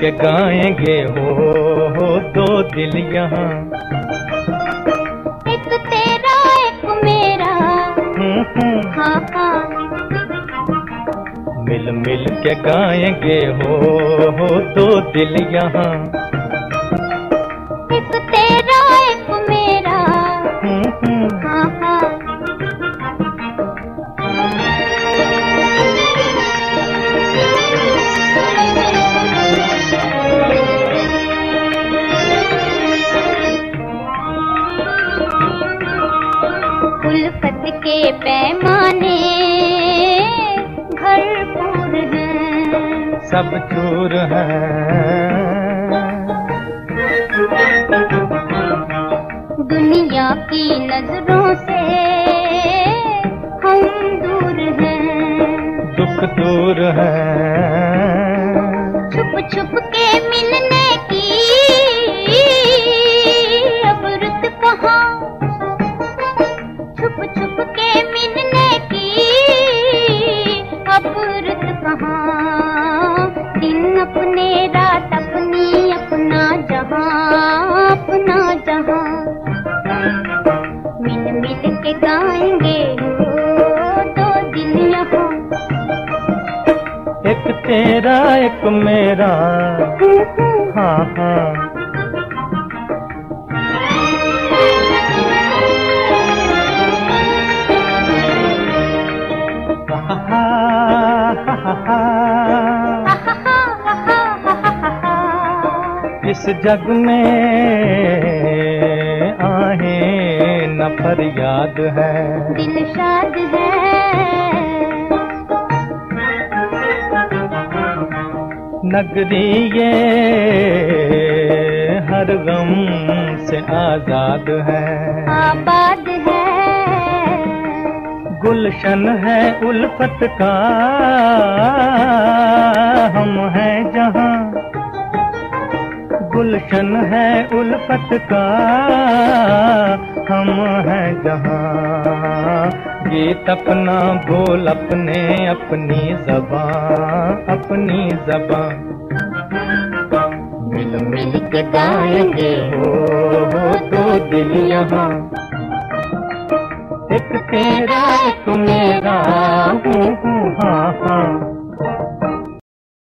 के गाएँगे हो हो दो दिल यहाँ। एक तेरा एक मेरा। हम्म, हम्म। हाँ हाँ। मिल मिल के गाएँगे हो हो दो दिल यहाँ। उल्फत के पैमाने भरपूर हैं। सब चूर है। दुनिया की नज़रों से हम दूर हैं। दुख दूर है। अपने रात अपनी अपना जहाँ अपना जहाँ। मिल मिल के गाएँगे दो दिल यहाँ। एक तेरा एक मेरा। हाँ हाँ। इस जग में आहे न फरियाद है। दिल शाद है। नगरी ये हर गम से आज़ाद है। आबाद है। गुलशन है उल्फत का। गुलशन है उल्फत का, हम हैं जहाँ। गीत अपना बोल अपने अपनी जबान अपनी जबान। मिल मिल के गाएँगे हो हो दो दिल यहाँ। एक तेरा एक मेरा